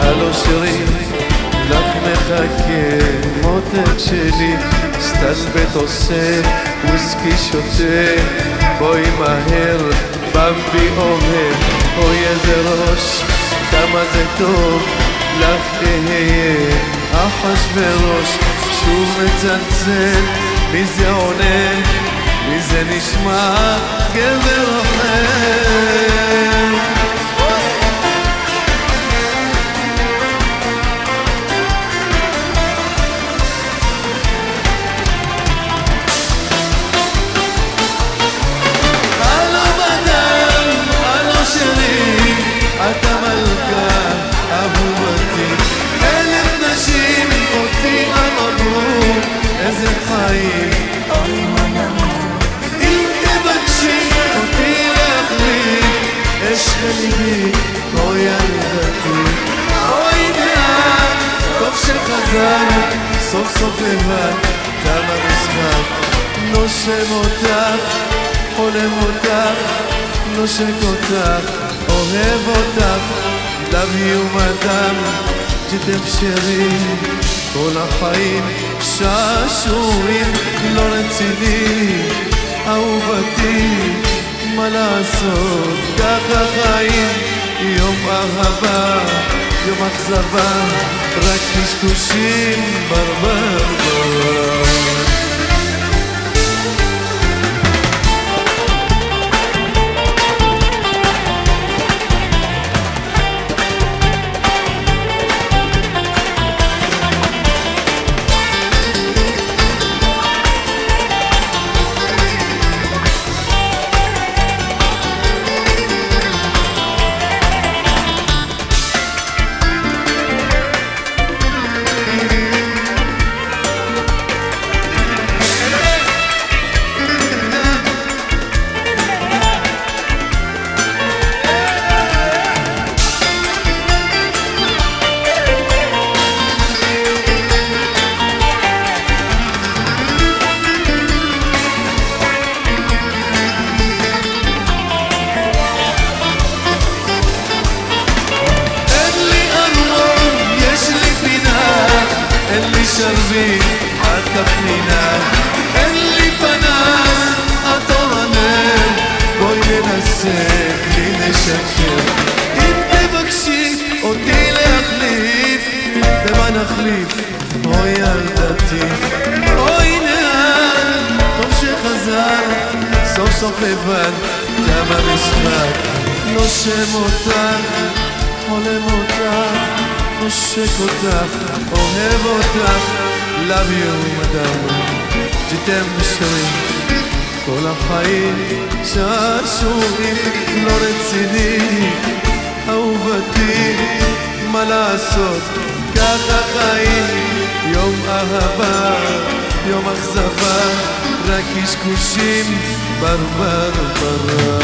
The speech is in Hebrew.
הלו שירי, לך מחכה מותק שלי, סטלבט עושה, וויסקי שותה, בואי מהר, במבי אוהב, אוי איזה ראש, כמה זה טוב, לך אהיה אחשוורוש, שוב מצלצל, מי זה עונה? מי זה נשמע גבר אחר? בליבי, אוי ילדתי, אוי דעה, טוב שחזרת, סוף סוף לבד, תם המשחק, נושם אותך, חולם אותך, נושק אותך, אוהב אותך, you madame, שתמשרי, כל החיים שעשועים, לא רציני, אהובתי מה לעשות, ככה חיים, יום אהבה, יום אכזבה, רק קשקושים ברבר שרביט עד כפנינה אין לי פנס, את אור הנר בואי ננסה בלי נשקר. אם תבקשי אותי להחליף במה נחליף? אוי ילדתי אוי לאן טוב שחזר. סוף סוף לבד תם המשחק נושם אותך חולם אותך נושק אותך, אוהב אותך, love you madame, ג'יתם בשרים, כל החיים שעשועים לא רציני, אהובתי, מה לעשות, ככה חיים, יום אהבה, יום אכזבה, רק קשקושים ברבר ברר